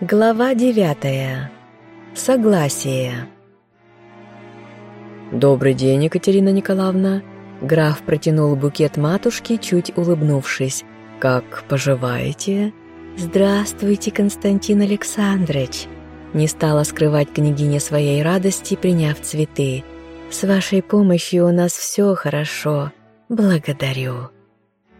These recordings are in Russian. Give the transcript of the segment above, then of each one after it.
Глава девятая. Согласие. «Добрый день, Екатерина Николаевна!» Граф протянул букет матушке, чуть улыбнувшись. «Как поживаете?» «Здравствуйте, Константин Александрович!» Не стала скрывать княгиня своей радости, приняв цветы. «С вашей помощью у нас все хорошо. Благодарю».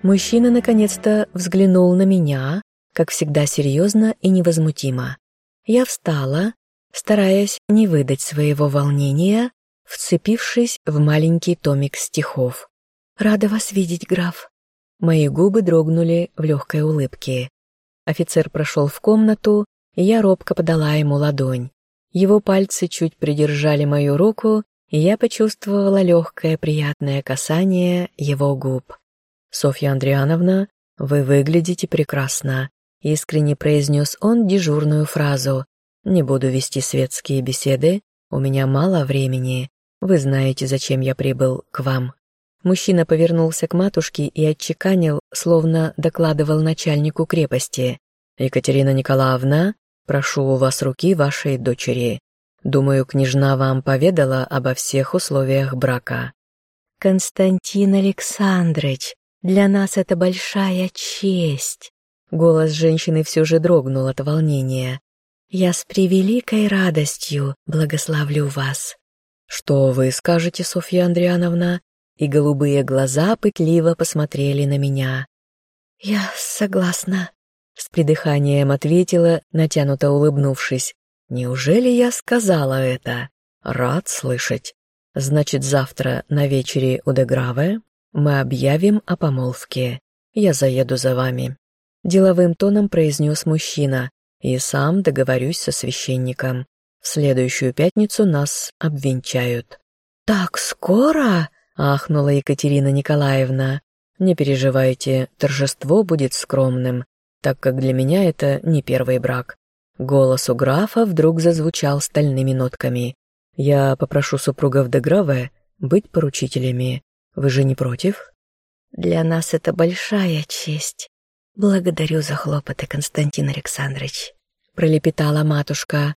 Мужчина наконец-то взглянул на меня, как всегда серьезно и невозмутимо. Я встала, стараясь не выдать своего волнения, вцепившись в маленький томик стихов. «Рада вас видеть, граф». Мои губы дрогнули в легкой улыбке. Офицер прошел в комнату, и я робко подала ему ладонь. Его пальцы чуть придержали мою руку, и я почувствовала легкое приятное касание его губ. «Софья Андриановна, вы выглядите прекрасно. Искренне произнес он дежурную фразу. «Не буду вести светские беседы, у меня мало времени. Вы знаете, зачем я прибыл к вам». Мужчина повернулся к матушке и отчеканил, словно докладывал начальнику крепости. «Екатерина Николаевна, прошу у вас руки вашей дочери. Думаю, княжна вам поведала обо всех условиях брака». «Константин Александрович, для нас это большая честь», Голос женщины все же дрогнул от волнения. «Я с превеликой радостью благословлю вас». «Что вы скажете, Софья Андриановна?» И голубые глаза пытливо посмотрели на меня. «Я согласна», — с придыханием ответила, натянуто улыбнувшись. «Неужели я сказала это? Рад слышать. Значит, завтра на вечере у Деграве мы объявим о помолвке. Я заеду за вами». Деловым тоном произнес мужчина, и сам договорюсь со священником. В следующую пятницу нас обвенчают. «Так скоро?» — ахнула Екатерина Николаевна. «Не переживайте, торжество будет скромным, так как для меня это не первый брак». Голос у графа вдруг зазвучал стальными нотками. «Я попрошу супругов де Граве быть поручителями. Вы же не против?» «Для нас это большая честь», «Благодарю за хлопоты, Константин Александрович», — пролепетала матушка.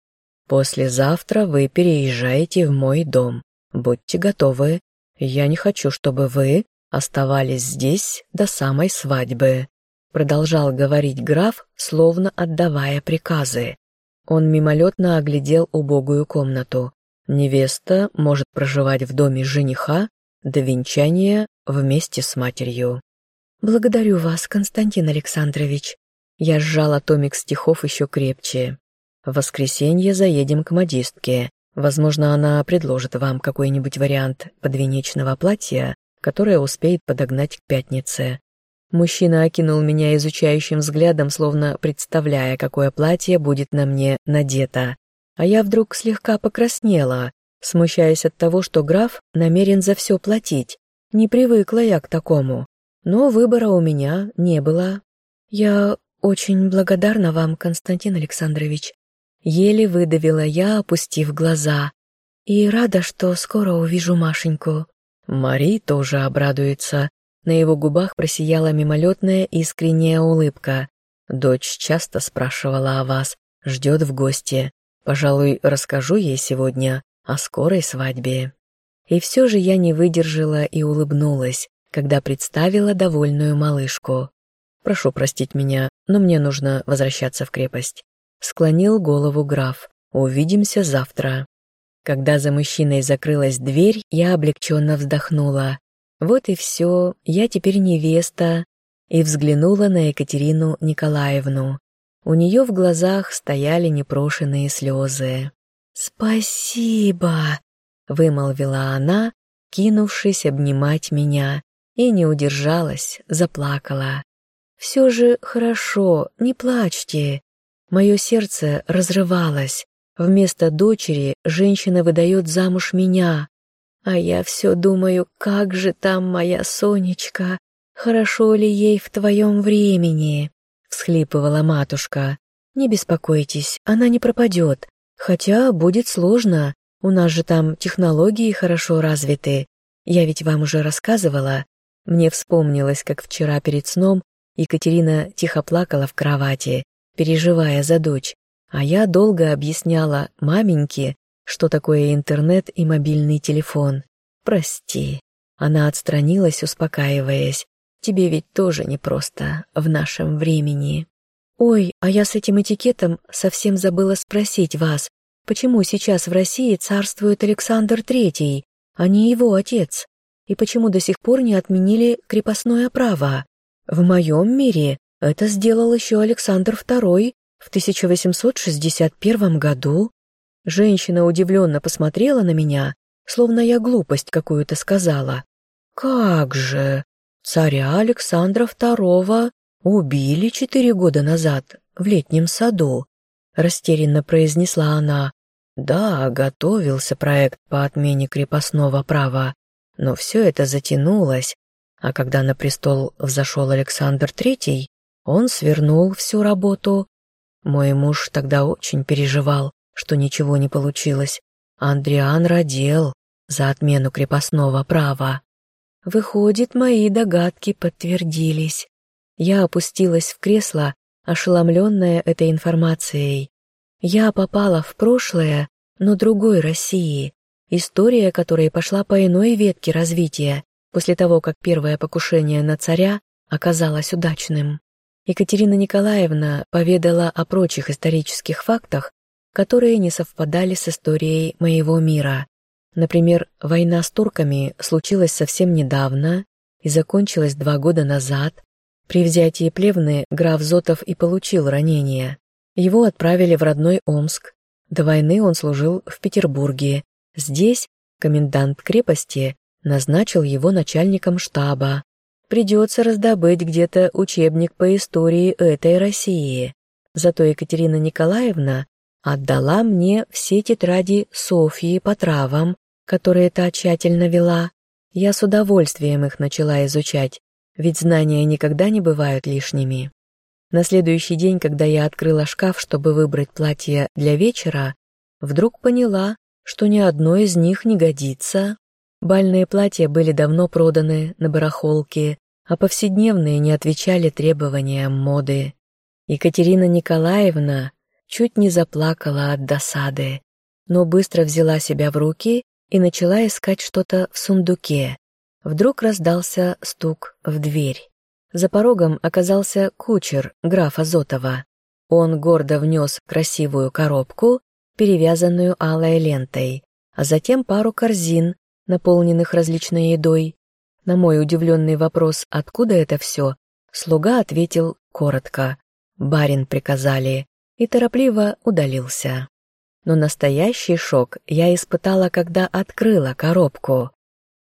«Послезавтра вы переезжаете в мой дом. Будьте готовы. Я не хочу, чтобы вы оставались здесь до самой свадьбы», — продолжал говорить граф, словно отдавая приказы. Он мимолетно оглядел убогую комнату. Невеста может проживать в доме жениха до венчания вместе с матерью. «Благодарю вас, Константин Александрович». Я сжала томик стихов еще крепче. «В воскресенье заедем к модистке. Возможно, она предложит вам какой-нибудь вариант подвенечного платья, которое успеет подогнать к пятнице». Мужчина окинул меня изучающим взглядом, словно представляя, какое платье будет на мне надето. А я вдруг слегка покраснела, смущаясь от того, что граф намерен за все платить. Не привыкла я к такому но выбора у меня не было. Я очень благодарна вам, Константин Александрович. Еле выдавила я, опустив глаза. И рада, что скоро увижу Машеньку. Мари тоже обрадуется. На его губах просияла мимолетная искренняя улыбка. Дочь часто спрашивала о вас, ждет в гости. Пожалуй, расскажу ей сегодня о скорой свадьбе. И все же я не выдержала и улыбнулась когда представила довольную малышку. «Прошу простить меня, но мне нужно возвращаться в крепость». Склонил голову граф. «Увидимся завтра». Когда за мужчиной закрылась дверь, я облегченно вздохнула. Вот и все, я теперь невеста. И взглянула на Екатерину Николаевну. У нее в глазах стояли непрошенные слезы. «Спасибо», — вымолвила она, кинувшись обнимать меня и не удержалась, заплакала. «Все же хорошо, не плачьте». Мое сердце разрывалось. Вместо дочери женщина выдает замуж меня. А я все думаю, как же там моя Сонечка? Хорошо ли ей в твоем времени? Всхлипывала матушка. Не беспокойтесь, она не пропадет. Хотя будет сложно. У нас же там технологии хорошо развиты. Я ведь вам уже рассказывала, мне вспомнилось, как вчера перед сном Екатерина тихо плакала в кровати, переживая за дочь. А я долго объясняла маменьке, что такое интернет и мобильный телефон. Прости. Она отстранилась, успокаиваясь. Тебе ведь тоже непросто в нашем времени. Ой, а я с этим этикетом совсем забыла спросить вас, почему сейчас в России царствует Александр Третий, а не его отец? И почему до сих пор не отменили крепостное право? В моем мире это сделал еще Александр II в 1861 году. Женщина удивленно посмотрела на меня, словно я глупость какую-то сказала. «Как же! Царя Александра II убили четыре года назад в летнем саду», растерянно произнесла она. «Да, готовился проект по отмене крепостного права, но все это затянулось, а когда на престол взошел Александр III, он свернул всю работу. Мой муж тогда очень переживал, что ничего не получилось. Андриан родил за отмену крепостного права. Выходит, мои догадки подтвердились. Я опустилась в кресло, ошеломленная этой информацией. Я попала в прошлое, но другой России, история которой пошла по иной ветке развития, после того, как первое покушение на царя оказалось удачным. Екатерина Николаевна поведала о прочих исторических фактах, которые не совпадали с историей моего мира. Например, война с турками случилась совсем недавно и закончилась два года назад. При взятии Плевны граф Зотов и получил ранение. Его отправили в родной Омск. До войны он служил в Петербурге. Здесь комендант крепости назначил его начальником штаба. Придется раздобыть где-то учебник по истории этой России. Зато Екатерина Николаевна отдала мне все тетради Софьи по травам, которые та тщательно вела. Я с удовольствием их начала изучать, ведь знания никогда не бывают лишними. На следующий день, когда я открыла шкаф, чтобы выбрать платье для вечера, вдруг поняла, что ни одно из них не годится. Бальные платья были давно проданы на барахолке, а повседневные не отвечали требованиям моды. Екатерина Николаевна чуть не заплакала от досады, но быстро взяла себя в руки и начала искать что-то в сундуке. Вдруг раздался стук в дверь. За порогом оказался кучер графа Зотова. Он гордо внес красивую коробку, перевязанную алой лентой, а затем пару корзин, наполненных различной едой. На мой удивленный вопрос, откуда это все, слуга ответил коротко «Барин приказали» и торопливо удалился. Но настоящий шок я испытала, когда открыла коробку.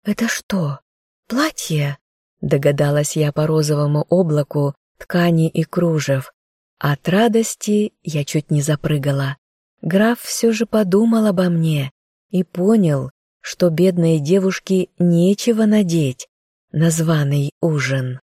«Это что, платье?» Догадалась я по розовому облаку ткани и кружев. От радости я чуть не запрыгала. Граф все же подумал обо мне и понял, что бедной девушке нечего надеть на званый ужин.